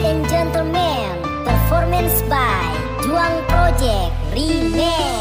and gentlemen, performance by Juang Project Remix.